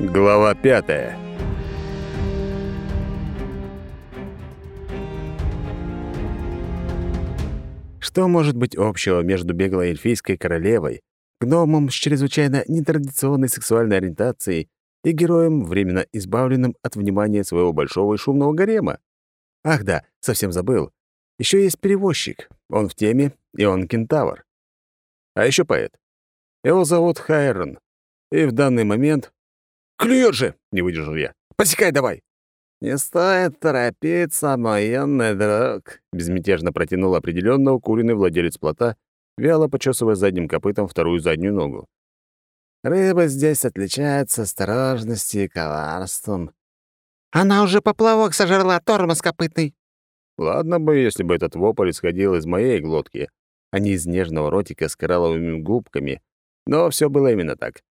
Глава пятая. Что может быть общего между беглой эльфийской королевой, гномом с чрезвычайно нетрадиционной сексуальной ориентацией и героем, временно избавленным от внимания своего большого и шумного гарема? Ах да, совсем забыл. Еще есть перевозчик. Он в теме, и он кентавр. А еще поэт. Его зовут Хайрон. И в данный момент... «Клюет же!» — не выдержал я. «Посекай давай!» «Не стоит торопиться, мой юный друг», — безмятежно протянул определенно укуренный владелец плота, вяло почесывая задним копытом вторую заднюю ногу. «Рыба здесь отличается осторожностью и коварством». «Она уже поплавок сожрала, тормоз копытный!» Ладно бы, если бы этот вопль исходил из моей глотки, а не из нежного ротика с коралловыми губками, но все было именно так.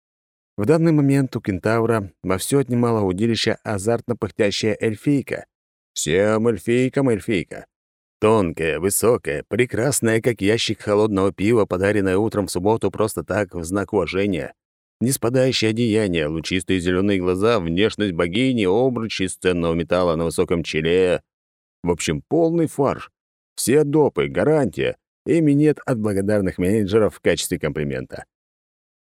В данный момент у кентавра во все отнимала удилища азартно пыхтящая эльфийка. Всем эльфийкам эльфийка. Тонкая, высокая, прекрасная, как ящик холодного пива, подаренная утром в субботу просто так, в знак уважения. Неспадающее одеяние, лучистые зеленые глаза, внешность богини, обруч из ценного металла на высоком челе. В общем, полный фарш. Все допы, гарантия и минет от благодарных менеджеров в качестве комплимента.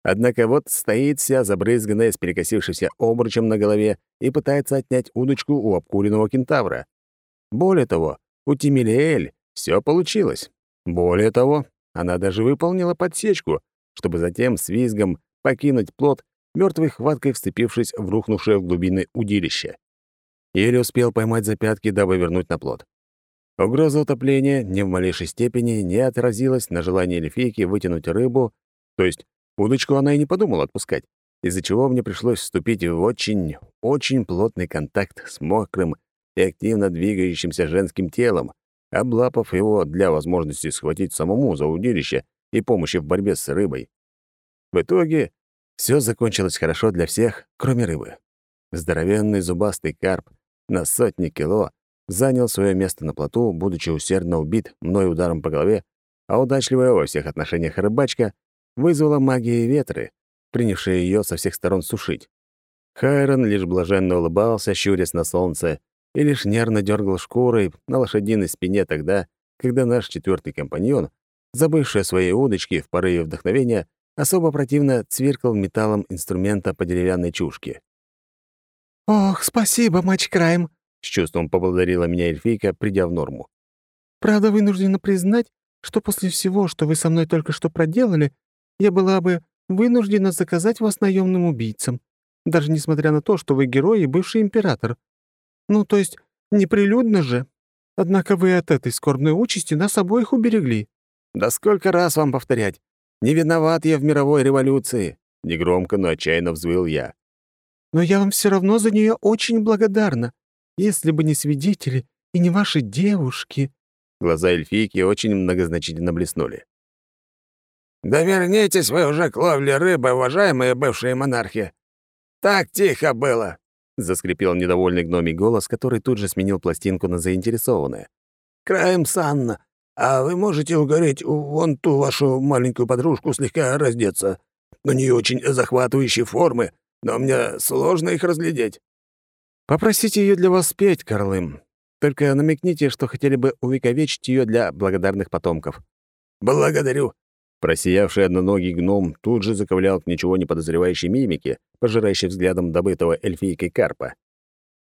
Однако вот стоит вся забрызганная с перекосившимся обручем на голове и пытается отнять удочку у обкуренного кентавра. Более того, у Тимилиэль все получилось. Более того, она даже выполнила подсечку, чтобы затем с визгом покинуть плот, мертвой хваткой вцепившись в рухнувшее в глубины удилище. Еле успел поймать за пятки, дабы вернуть на плот. Угроза утопления ни в малейшей степени не отразилась на желании эльфийки вытянуть рыбу, то есть Удочку она и не подумала отпускать, из-за чего мне пришлось вступить в очень, очень плотный контакт с мокрым и активно двигающимся женским телом, облапав его для возможности схватить самому за удилище и помощи в борьбе с рыбой. В итоге все закончилось хорошо для всех, кроме рыбы. Здоровенный зубастый карп на сотни кило занял свое место на плоту, будучи усердно убит мной ударом по голове, а удачливая во всех отношениях рыбачка вызвала магия ветры, принявшие ее со всех сторон сушить. Хайрон лишь блаженно улыбался, щурясь на солнце, и лишь нервно дергал шкурой на лошадиной спине тогда, когда наш четвертый компаньон, забывший о своей удочке в порыве вдохновения, особо противно цвиркал металлом инструмента по деревянной чушке. «Ох, спасибо, матч Крайм!» — с чувством поблагодарила меня эльфийка, придя в норму. «Правда, вынуждена признать, что после всего, что вы со мной только что проделали, я была бы вынуждена заказать вас наемным убийцам, даже несмотря на то, что вы герой и бывший император. Ну, то есть, неприлюдно же. Однако вы от этой скорбной участи нас обоих уберегли». «Да сколько раз вам повторять? Не виноват я в мировой революции!» Негромко, но отчаянно взвыл я. «Но я вам все равно за нее очень благодарна. Если бы не свидетели и не ваши девушки...» Глаза эльфийки очень многозначительно блеснули. «Да вернитесь вы уже к ловле рыбы, уважаемые бывшие монархи! Так тихо было!» — заскрипел недовольный гномий голос, который тут же сменил пластинку на заинтересованное. «Краем Санна, а вы можете угореть вон ту вашу маленькую подружку слегка раздеться? У нее очень захватывающие формы, но мне сложно их разглядеть». «Попросите ее для вас спеть, Карлым. Только намекните, что хотели бы увековечить ее для благодарных потомков». «Благодарю. Просиявший одноногий гном тут же заковылял к ничего не подозревающей мимике, пожирающей взглядом добытого эльфийкой карпа.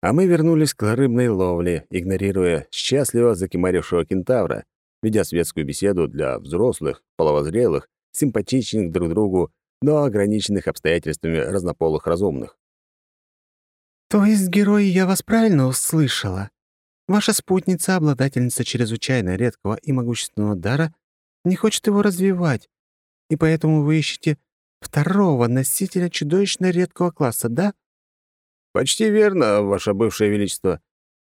А мы вернулись к рыбной ловле, игнорируя счастливо закимарившего кентавра, ведя светскую беседу для взрослых, половозрелых, симпатичных друг другу, но ограниченных обстоятельствами разнополых разумных. «То есть, герой, я вас правильно услышала? Ваша спутница, обладательница чрезвычайно редкого и могущественного дара, не хочет его развивать, и поэтому вы ищете второго носителя чудовищно редкого класса, да?» «Почти верно, ваше бывшее величество.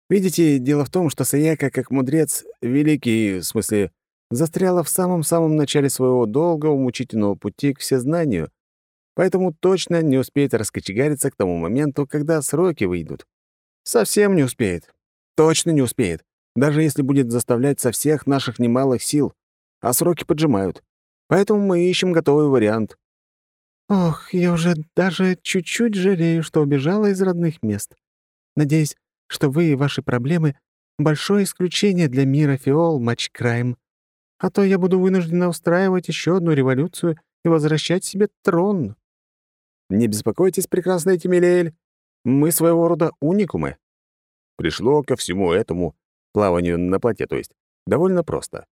Видите, дело в том, что Саяка, как мудрец, великий, в смысле, застряла в самом-самом начале своего долгого мучительного пути к всезнанию, поэтому точно не успеет раскочегариться к тому моменту, когда сроки выйдут. Совсем не успеет. Точно не успеет, даже если будет заставлять со всех наших немалых сил а сроки поджимают. Поэтому мы ищем готовый вариант». Ох, я уже даже чуть-чуть жалею, что убежала из родных мест. Надеюсь, что вы и ваши проблемы — большое исключение для мира фиол матч-крайм. А то я буду вынуждена устраивать еще одну революцию и возвращать себе трон. Не беспокойтесь, прекрасная Тимилеэль. Мы своего рода уникумы. Пришло ко всему этому, плаванию на плоте, то есть, довольно просто.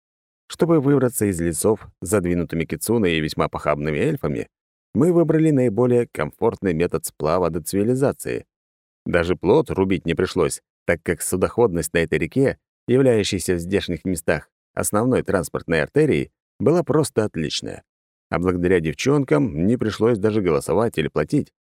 Чтобы выбраться из лесов, задвинутыми кицуной и весьма похабными эльфами, мы выбрали наиболее комфортный метод сплава до цивилизации. Даже плот рубить не пришлось, так как судоходность на этой реке, являющейся в здешних местах основной транспортной артерией, была просто отличная. А благодаря девчонкам не пришлось даже голосовать или платить.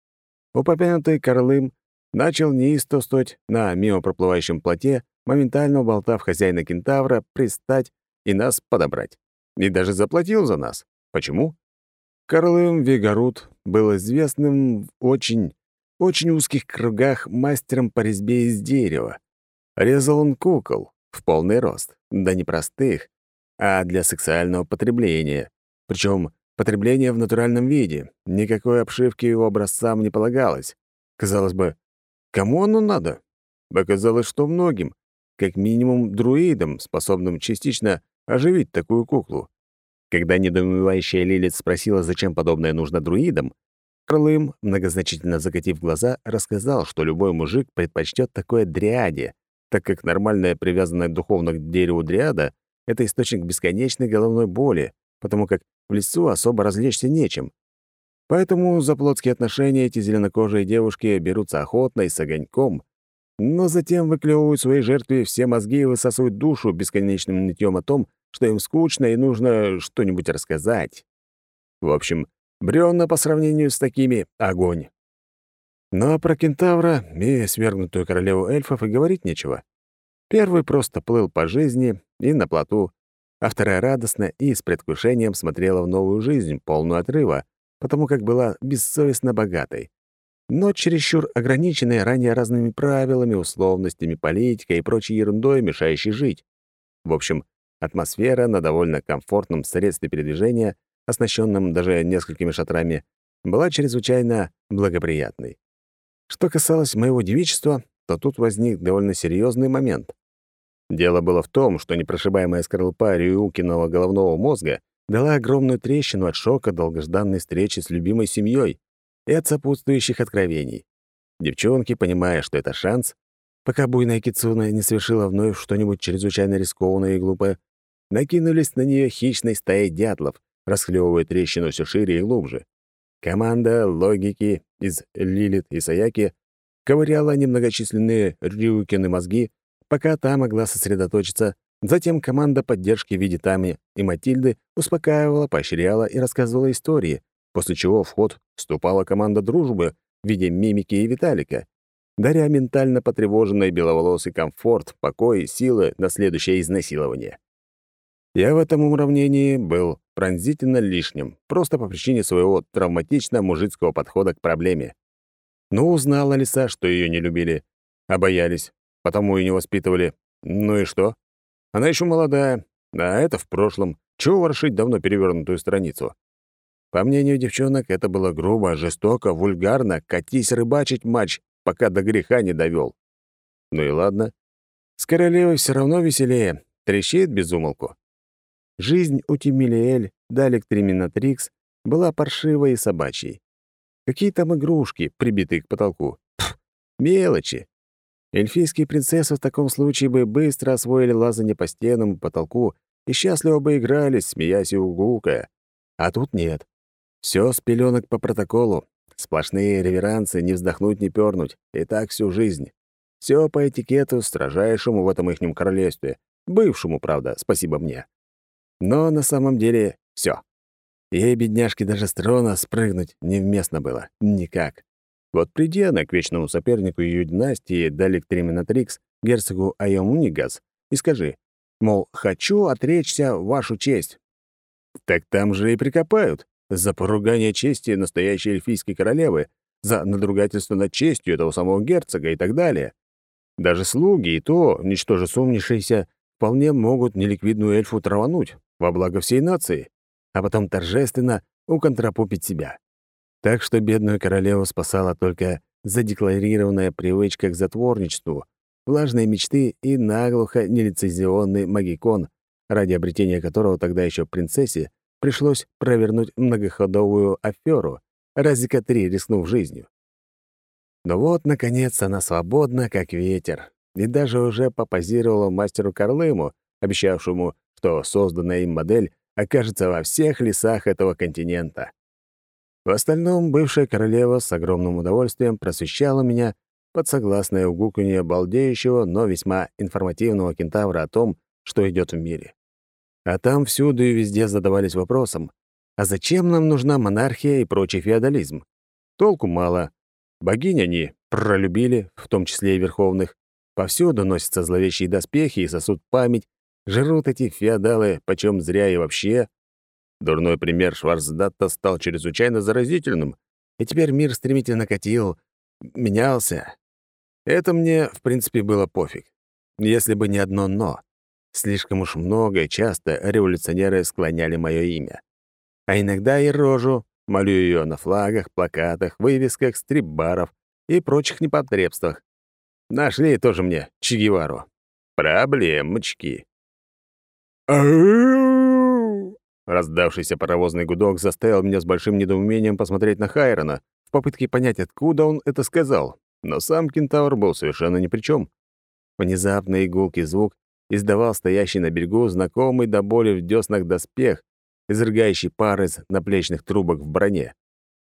Упомянутый Карлым начал неистовствовать на мимо проплывающем плоте, моментально уболтав хозяина кентавра пристать и нас подобрать. И даже заплатил за нас. Почему? Карлым Вегарут был известным в очень, очень узких кругах мастером по резьбе из дерева. Резал он кукол в полный рост, да не простых, а для сексуального потребления. Причем потребление в натуральном виде. Никакой обшивки его образцам не полагалось. Казалось бы, кому оно надо? Оказалось, что многим, как минимум друидам, способным частично оживить такую куклу. Когда недоумевающая Лилит спросила, зачем подобное нужно друидам, Крылым, многозначительно закатив глаза, рассказал, что любой мужик предпочтет такое дриаде, так как нормальная привязанная духовно к дереву дриада — это источник бесконечной головной боли, потому как в лесу особо развлечься нечем. Поэтому за плотские отношения эти зеленокожие девушки берутся охотно и с огоньком, но затем выклевывают своей жертве все мозги и высасывают душу бесконечным нытьем о том, что им скучно и нужно что-нибудь рассказать. В общем, брёвна по сравнению с такими — огонь. Но про кентавра и свергнутую королеву эльфов и говорить нечего. Первый просто плыл по жизни и на плоту, а вторая радостно и с предвкушением смотрела в новую жизнь, полную отрыва, потому как была бессовестно богатой. Но чересчур ограниченной ранее разными правилами, условностями, политикой и прочей ерундой, мешающей жить. В общем, Атмосфера на довольно комфортном средстве передвижения, оснащенном даже несколькими шатрами, была чрезвычайно благоприятной. Что касалось моего девичества, то тут возник довольно серьезный момент. Дело было в том, что непрошибаемая скорлупа Рюкиного головного мозга дала огромную трещину от шока долгожданной встречи с любимой семьей и от сопутствующих откровений. Девчонки, понимая, что это шанс, пока буйная Кицуна не совершила вновь что-нибудь чрезвычайно рискованное и глупое, накинулись на нее хищной стаей дятлов, расхлёвывая трещину все шире и глубже. Команда логики из Лилит и Саяки ковыряла немногочисленные Рюкины мозги, пока та могла сосредоточиться. Затем команда поддержки в виде Тами и Матильды успокаивала, поощряла и рассказывала истории, после чего в ход вступала команда дружбы в виде Мимики и Виталика, даря ментально потревоженной беловолосый комфорт, покой и силы на следующее изнасилование. Я в этом уравнении был пронзительно лишним, просто по причине своего травматично-мужицкого подхода к проблеме. Ну, узнала Лиса, что ее не любили, а боялись, потому и не воспитывали. Ну и что? Она еще молодая, а это в прошлом. Чего ворошить давно перевернутую страницу? По мнению девчонок, это было грубо, жестоко, вульгарно, катись рыбачить матч, пока до греха не довел. Ну и ладно. С королевой все равно веселее, трещит без умолку. Жизнь у Тимилиэль, Далек Триминатрикс, была паршивой и собачьей. Какие там игрушки, прибитые к потолку? Пф, мелочи. Эльфийские принцессы в таком случае бы быстро освоили лазание по стенам и потолку и счастливо бы игрались, смеясь и угукая. А тут нет. Все с пеленок по протоколу. Сплошные реверансы, не вздохнуть, не пернуть. И так всю жизнь. Все по этикету, строжайшему в этом ихнем королевстве. Бывшему, правда, спасибо мне. Но на самом деле все. Ей, бедняжке, даже с трона спрыгнуть невместно было. Никак. Вот приди она к вечному сопернику ее династии, Далек Триминатрикс, герцогу Айомунигас, и скажи, мол, хочу отречься в вашу честь. Так там же и прикопают. За поругание чести настоящей эльфийской королевы, за надругательство над честью этого самого герцога и так далее. Даже слуги и то, ничтоже сумнившиеся, вполне могут неликвидную эльфу травануть во благо всей нации, а потом торжественно уконтрапупить себя. Так что бедную королеву спасала только задекларированная привычка к затворничеству, влажные мечты и наглухо нелицензионный магикон, ради обретения которого тогда еще принцессе пришлось провернуть многоходовую аферу, разика три рискнув жизнью. Но вот, наконец, она свободна, как ветер, и даже уже попозировала мастеру Карлыму, обещавшему, что созданная им модель окажется во всех лесах этого континента. В остальном бывшая королева с огромным удовольствием просвещала меня под согласное угуканье балдеющего, но весьма информативного кентавра о том, что идет в мире. А там всюду и везде задавались вопросом, а зачем нам нужна монархия и прочий феодализм? Толку мало. Богинь они пролюбили, в том числе и верховных. Повсюду носятся зловещие доспехи и сосут память, жрут эти феодалы, почем зря и вообще. Дурной пример Шварцдатта стал чрезвычайно заразительным, и теперь мир стремительно катил, менялся. Это мне, в принципе, было пофиг. Если бы не одно «но». Слишком уж много и часто революционеры склоняли мое имя. А иногда и рожу, молю ее на флагах, плакатах, вывесках, стрип-баров и прочих непотребствах. Нашли тоже мне Че Гевару. Проблемочки. Раздавшийся паровозный гудок заставил меня с большим недоумением посмотреть на Хайрона в попытке понять, откуда он это сказал. Но сам кентавр был совершенно ни при чем. Внезапный игулкий звук издавал стоящий на берегу знакомый до боли в дёснах доспех, изрыгающий пар из наплечных трубок в броне.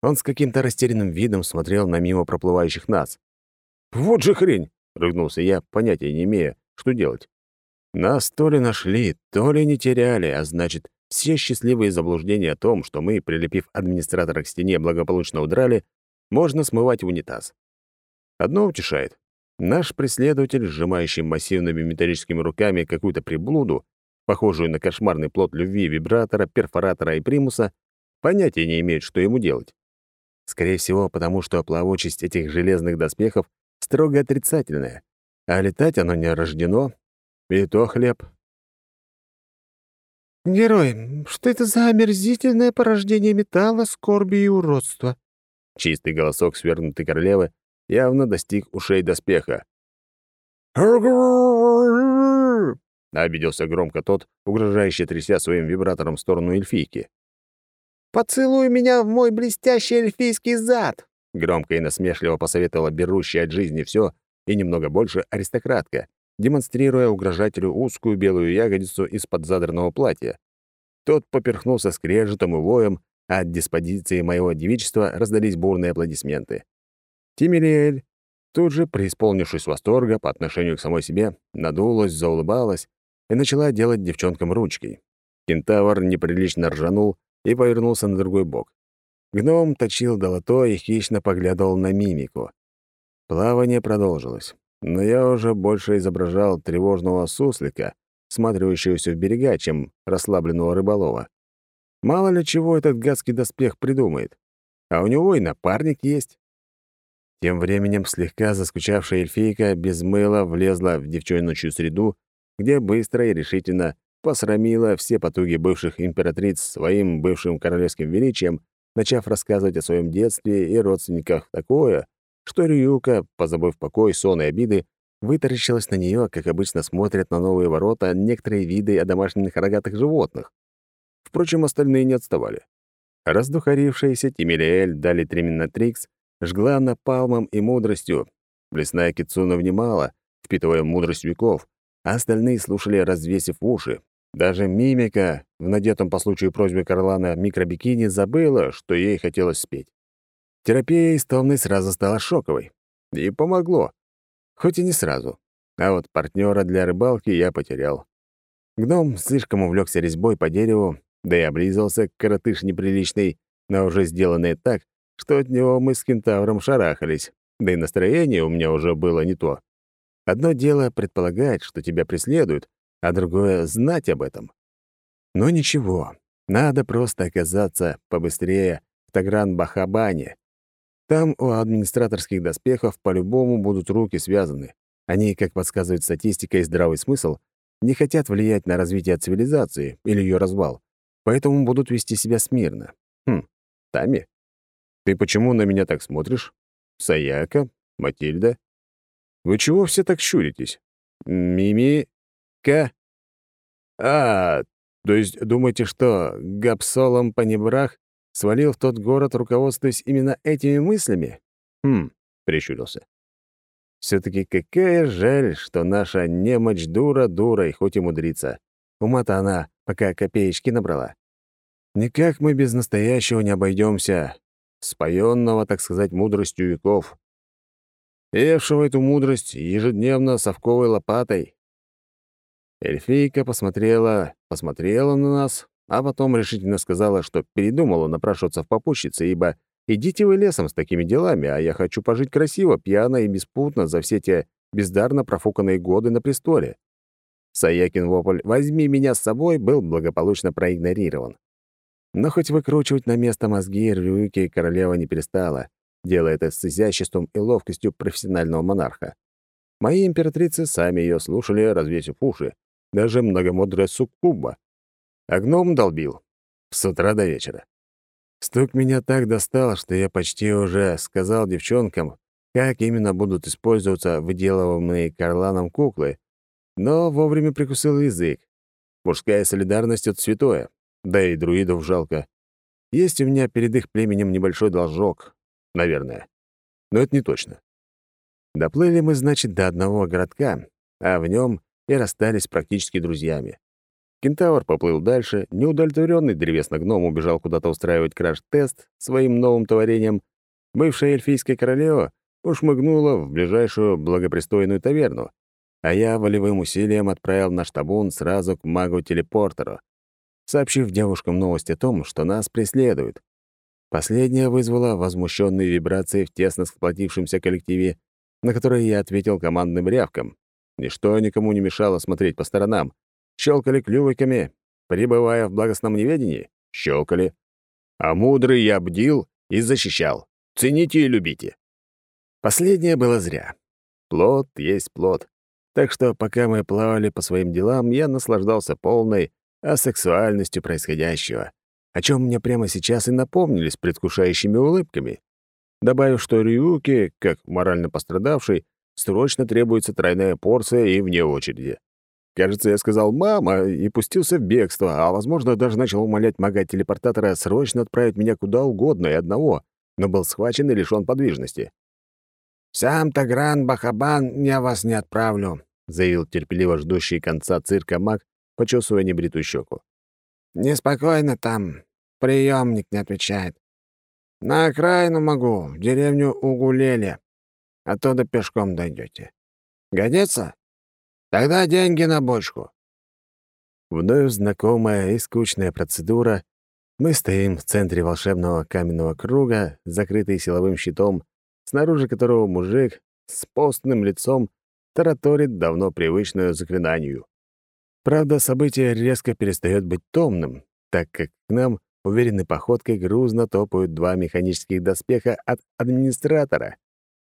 Он с каким-то растерянным видом смотрел на мимо проплывающих нас. «Вот же хрень!» — рыгнулся я, понятия не имея, что делать. Нас то ли нашли, то ли не теряли, а значит, все счастливые заблуждения о том, что мы, прилепив администратора к стене, благополучно удрали, можно смывать в унитаз. Одно утешает. Наш преследователь, сжимающий массивными металлическими руками какую-то приблуду, похожую на кошмарный плод любви вибратора, перфоратора и примуса, понятия не имеет, что ему делать. Скорее всего, потому что плавучесть этих железных доспехов строго отрицательная, а летать оно не рождено, и то хлеб. «Герой, что это за омерзительное порождение металла, скорби и уродства?» Чистый голосок свергнутой королевы явно достиг ушей доспеха. Обиделся громко тот, угрожающе тряся своим вибратором в сторону эльфийки. «Поцелуй меня в мой блестящий эльфийский зад!» Громко и насмешливо посоветовала берущая от жизни все и немного больше аристократка, демонстрируя угрожателю узкую белую ягодицу из-под задранного платья. Тот поперхнулся скрежетом и воем, а от диспозиции моего девичества раздались бурные аплодисменты. Тимириэль, тут же, преисполнившись восторга по отношению к самой себе, надулась, заулыбалась и начала делать девчонкам ручки. Кентавр неприлично ржанул и повернулся на другой бок. Гном точил долото и хищно поглядывал на мимику. Плавание продолжилось но я уже больше изображал тревожного суслика, сматривающегося в берега, чем расслабленного рыболова. Мало ли чего этот гадский доспех придумает. А у него и напарник есть. Тем временем слегка заскучавшая эльфийка без мыла влезла в девчоночью среду, где быстро и решительно посрамила все потуги бывших императриц своим бывшим королевским величием, начав рассказывать о своем детстве и родственниках такое, что Рюка, позабыв покой, сон и обиды, вытаращилась на нее, как обычно смотрят на новые ворота некоторые виды одомашненных рогатых животных. Впрочем, остальные не отставали. Раздухарившаяся Тимириэль дали Триминатрикс жгла напалмом и мудростью. Лесная Кицуна внимала, впитывая мудрость веков, а остальные слушали, развесив уши. Даже мимика в надетом по случаю просьбы Карлана микробикини забыла, что ей хотелось спеть. Терапия из томной сразу стала шоковой. И помогло. Хоть и не сразу. А вот партнера для рыбалки я потерял. Гном слишком увлекся резьбой по дереву, да и облизывался, коротыш неприличный, но уже сделанный так, что от него мы с кентавром шарахались, да и настроение у меня уже было не то. Одно дело предполагать, что тебя преследуют, а другое — знать об этом. Но ничего, надо просто оказаться побыстрее в Тагран-Бахабане, там у администраторских доспехов по-любому будут руки связаны. Они, как подсказывает статистика и здравый смысл, не хотят влиять на развитие цивилизации или ее развал, поэтому будут вести себя смирно. Хм, Тами? Ты почему на меня так смотришь? Саяка? Матильда? Вы чего все так щуритесь? Мими-ка? А, то есть думаете, что Гапсолом Панибрах свалил в тот город, руководствуясь именно этими мыслями? Хм, прищурился. все таки какая жаль, что наша немочь дура дурой, хоть и мудрится. Ума-то она пока копеечки набрала. Никак мы без настоящего не обойдемся, споенного, так сказать, мудростью веков. Евшего эту мудрость ежедневно совковой лопатой. Эльфийка посмотрела, посмотрела на нас, а потом решительно сказала, что передумала напрашиваться в попутчице, ибо идите вы лесом с такими делами, а я хочу пожить красиво, пьяно и беспутно за все те бездарно профуканные годы на престоле. Саякин вопль «возьми меня с собой» был благополучно проигнорирован. Но хоть выкручивать на место мозги Рюки королева не перестала, делая это с изяществом и ловкостью профессионального монарха. Мои императрицы сами ее слушали, развесив уши, даже многомудрая суккуба. А гном долбил. С утра до вечера. Стук меня так достал, что я почти уже сказал девчонкам, как именно будут использоваться выделываемые Карланом куклы, но вовремя прикусил язык. Мужская солидарность — это святое. Да и друидов жалко. Есть у меня перед их племенем небольшой должок. Наверное. Но это не точно. Доплыли мы, значит, до одного городка, а в нем и расстались практически друзьями. Кентавр поплыл дальше, неудовлетворенный древесно-гном убежал куда-то устраивать краш-тест своим новым творением. Бывшая эльфийская королева ушмыгнула в ближайшую благопристойную таверну, а я волевым усилием отправил наш табун сразу к магу-телепортеру, сообщив девушкам новость о том, что нас преследуют. Последнее вызвало возмущенные вибрации в тесно сплотившемся коллективе, на которые я ответил командным рявком. Ничто никому не мешало смотреть по сторонам. Щелкали клювиками, пребывая в благостном неведении. Щелкали. А мудрый я бдил и защищал. Цените и любите. Последнее было зря. Плод есть плод. Так что, пока мы плавали по своим делам, я наслаждался полной, а сексуальностью происходящего, о чем мне прямо сейчас и напомнили с предвкушающими улыбками. Добавив, что Рюки, как морально пострадавший, срочно требуется тройная порция и вне очереди. Кажется, я сказал «мама» и пустился в бегство, а, возможно, даже начал умолять мага-телепортатора срочно отправить меня куда угодно и одного, но был схвачен и лишён подвижности. «Сам-то Гран Бахабан я вас не отправлю», — заявил терпеливо ждущий конца цирка маг, почесывая небритую щеку. «Неспокойно там. Приемник не отвечает. На окраину могу, в деревню Угулели. Оттуда пешком дойдете. Годится? Тогда деньги на бочку». Вновь знакомая и скучная процедура. Мы стоим в центре волшебного каменного круга, закрытый силовым щитом, снаружи которого мужик с постным лицом тараторит давно привычную заклинанию. Правда, событие резко перестает быть томным, так как к нам уверенной походкой грузно топают два механических доспеха от администратора.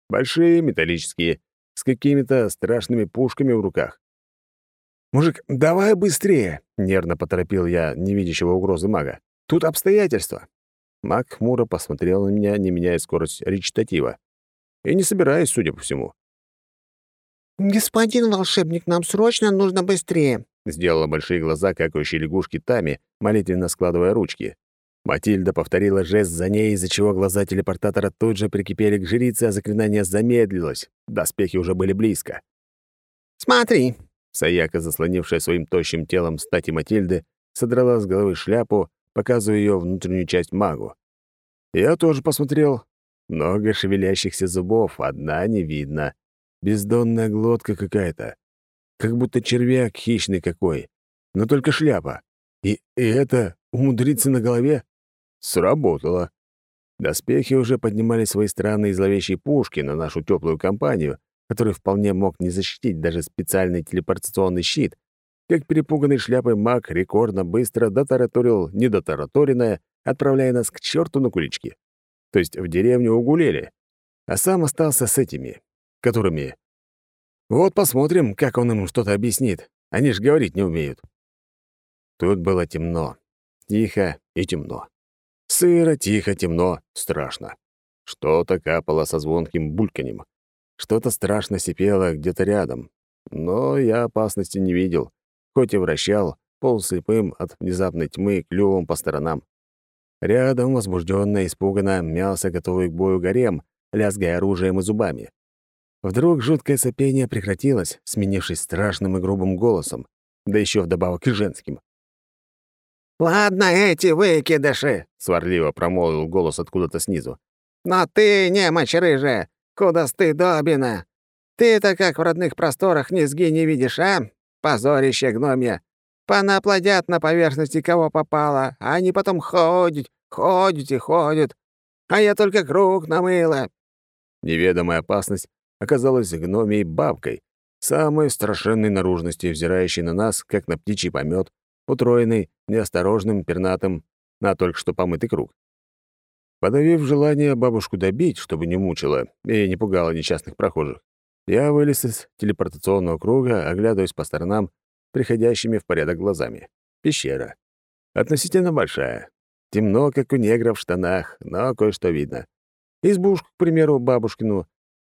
Большие, металлические, с какими-то страшными пушками в руках. «Мужик, давай быстрее!» — нервно поторопил я невидящего угрозы мага. «Тут обстоятельства!» Маг хмуро посмотрел на меня, не меняя скорость речитатива. И не собираясь, судя по всему. «Господин волшебник, нам срочно нужно быстрее!» Сделала большие глаза, какающие лягушки Тами, молитвенно складывая ручки. Матильда повторила жест за ней, из-за чего глаза телепортатора тут же прикипели к жрице, а заклинание замедлилось. Доспехи уже были близко. «Смотри!» Саяка, заслонившая своим тощим телом стати Матильды, содрала с головы шляпу, показывая ее внутреннюю часть магу. Я тоже посмотрел. Много шевелящихся зубов, одна не видно. Бездонная глотка какая-то как будто червяк хищный какой, но только шляпа. И, и это умудриться на голове? Сработало. Доспехи уже поднимали свои странные зловещие пушки на нашу теплую компанию, который вполне мог не защитить даже специальный телепортационный щит, как перепуганный шляпой маг рекордно быстро дотараторил недотараторенное, отправляя нас к черту на кулички. То есть в деревню угулели, а сам остался с этими, которыми вот посмотрим, как он им что-то объяснит. Они ж говорить не умеют. Тут было темно. Тихо и темно. Сыро, тихо, темно, страшно. Что-то капало со звонким бульканем. Что-то страшно сипело где-то рядом. Но я опасности не видел, хоть и вращал, полуслепым от внезапной тьмы клювом по сторонам. Рядом, возбужденно испуганно, мялся готовый к бою гарем, лязгая оружием и зубами. Вдруг жуткое сопение прекратилось, сменившись страшным и грубым голосом, да еще вдобавок и женским. «Ладно, эти выкидыши!» — сварливо промолвил голос откуда-то снизу. «Но ты, немочь рыжая, куда стыдобина! Ты-то как в родных просторах низги не видишь, а? Позорище гномья! Понаплодят на поверхности кого попало, а они потом ходят, ходят и ходят. А я только круг намыла». Неведомая опасность оказалась гномией бабкой, самой страшенной наружности, взирающей на нас, как на птичий помет, утроенный, неосторожным, пернатым, на только что помытый круг. Подавив желание бабушку добить, чтобы не мучила и не пугала несчастных прохожих, я вылез из телепортационного круга, оглядываясь по сторонам, приходящими в порядок глазами. Пещера. Относительно большая. Темно, как у негров в штанах, но кое-что видно. Избушку, к примеру, бабушкину,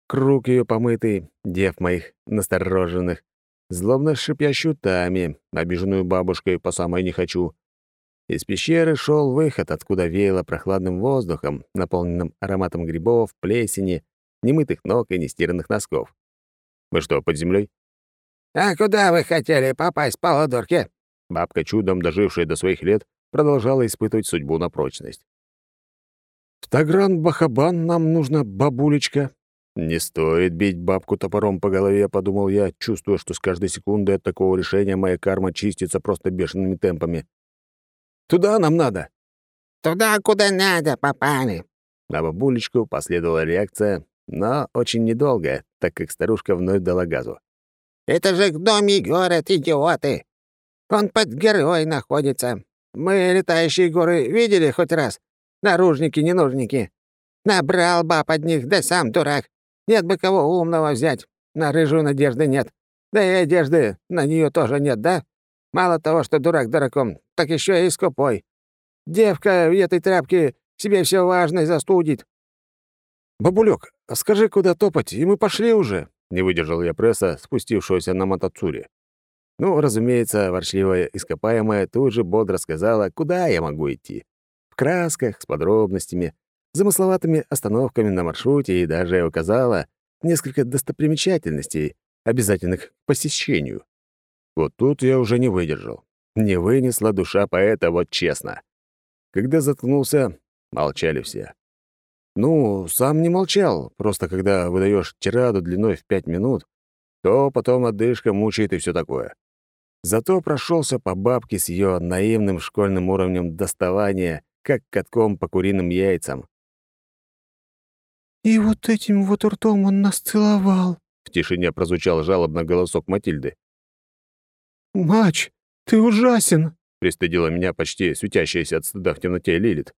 Круг ее помытый, дев моих настороженных, злобно шипящую тами, обиженную бабушкой по самой не хочу. Из пещеры шел выход, откуда веяло прохладным воздухом, наполненным ароматом грибов, плесени, немытых ног и нестиранных носков. Мы что, под землей? «А куда вы хотели попасть, полудурки?» Бабка, чудом дожившая до своих лет, продолжала испытывать судьбу на прочность. «В Тагран-Бахабан нам нужно, бабулечка», «Не стоит бить бабку топором по голове», — подумал я, чувствуя, что с каждой секундой от такого решения моя карма чистится просто бешеными темпами. «Туда нам надо!» «Туда, куда надо, попали!» На бабулечку последовала реакция, но очень недолгая, так как старушка вновь дала газу. «Это же гномий город, идиоты! Он под горой находится. Мы летающие горы видели хоть раз? Наружники-ненужники. Набрал баб одних, да сам дурак. Нет бы кого умного взять. На рыжую надежды нет. Да и одежды на нее тоже нет, да? Мало того, что дурак дураком, так еще и скупой. Девка в этой тряпке себе все важное застудит. «Бабулек, а скажи, куда топать, и мы пошли уже», — не выдержал я пресса, спустившегося на мотоцуре. Ну, разумеется, ворчливая ископаемая тут же бодро сказала, куда я могу идти. В красках, с подробностями, замысловатыми остановками на маршруте и даже указала несколько достопримечательностей, обязательных к посещению. Вот тут я уже не выдержал. Не вынесла душа поэта, вот честно. Когда заткнулся, молчали все. Ну, сам не молчал, просто когда выдаешь тираду длиной в пять минут, то потом отдышка мучает и все такое. Зато прошелся по бабке с ее наивным школьным уровнем доставания, как катком по куриным яйцам. «И вот этим вот ртом он нас целовал», — в тишине прозвучал жалобно голосок Матильды. «Мач, ты ужасен», — пристыдила меня почти светящаяся от стыда в темноте Лилит.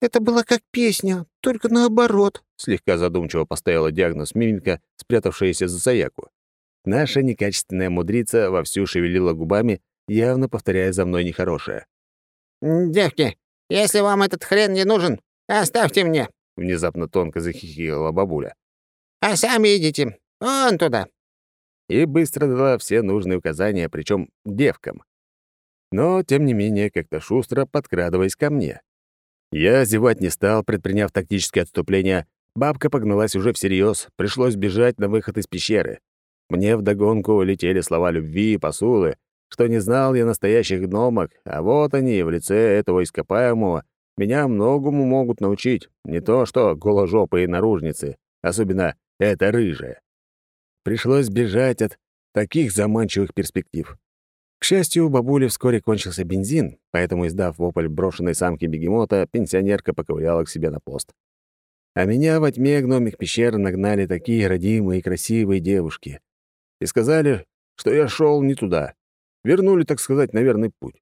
«Это была как песня, только наоборот», — слегка задумчиво поставила диагноз Мимика, спрятавшаяся за Саяку. Наша некачественная мудрица вовсю шевелила губами, явно повторяя за мной нехорошее. «Девки, если вам этот хрен не нужен, оставьте мне», Внезапно тонко захихикала бабуля. «А сами идите. Вон туда». И быстро дала все нужные указания, причем девкам. Но, тем не менее, как-то шустро подкрадываясь ко мне. Я зевать не стал, предприняв тактическое отступление. Бабка погналась уже всерьез, пришлось бежать на выход из пещеры. Мне вдогонку летели слова любви и посулы, что не знал я настоящих гномок, а вот они в лице этого ископаемого меня многому могут научить, не то что голожопые наружницы, особенно эта рыжая. Пришлось бежать от таких заманчивых перспектив. К счастью, у бабули вскоре кончился бензин, поэтому, издав вопль брошенной самки бегемота, пенсионерка поковыляла к себе на пост. А меня во тьме гномих пещер нагнали такие родимые и красивые девушки. И сказали, что я шел не туда. Вернули, так сказать, на верный путь.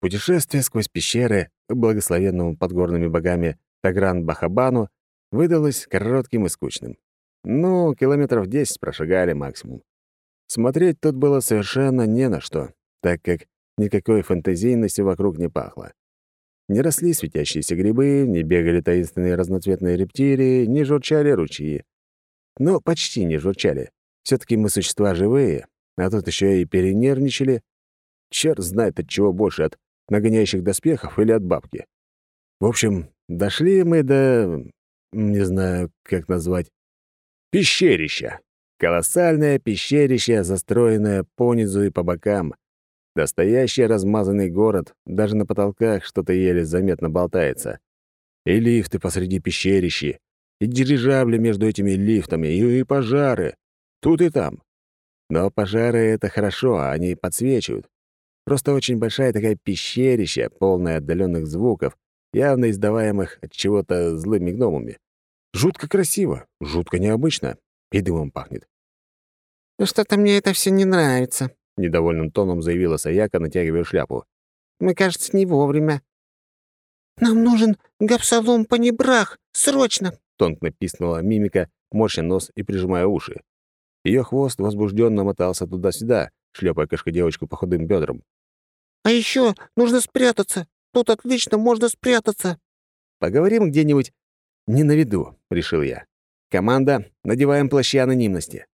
Путешествие сквозь пещеры благословенному подгорными богами Тагран-Бахабану выдалось коротким и скучным. Ну, километров десять прошагали максимум. Смотреть тут было совершенно не на что, так как никакой фантазийностью вокруг не пахло. Не росли светящиеся грибы, не бегали таинственные разноцветные рептилии, не журчали ручьи. Ну, почти не журчали. все таки мы существа живые, а тут еще и перенервничали. Черт знает от чего больше, от нагоняющих доспехов или от бабки. В общем, дошли мы до... не знаю, как назвать. Пещерища. Колоссальное пещерище, застроенное понизу и по бокам. Настоящий размазанный город, даже на потолках что-то еле заметно болтается. И лифты посреди пещерищи, и дирижабли между этими лифтами, и, и пожары. Тут и там. Но пожары — это хорошо, они подсвечивают. Просто очень большая такая пещерища, полная отдаленных звуков, явно издаваемых от чего-то злыми гномами. Жутко красиво, жутко необычно, и дымом пахнет. «Ну что-то мне это все не нравится», — недовольным тоном заявила Саяка, натягивая шляпу. «Мы, кажется, не вовремя». «Нам нужен гапсалом панибрах! Срочно!» — тонко писнула мимика, морща нос и прижимая уши. Ее хвост возбужденно мотался туда-сюда, шлепая кошка-девочку по худым бедрам. «А еще нужно спрятаться! Тут отлично можно спрятаться!» «Поговорим где-нибудь не на виду», — решил я. «Команда, надеваем плащи анонимности».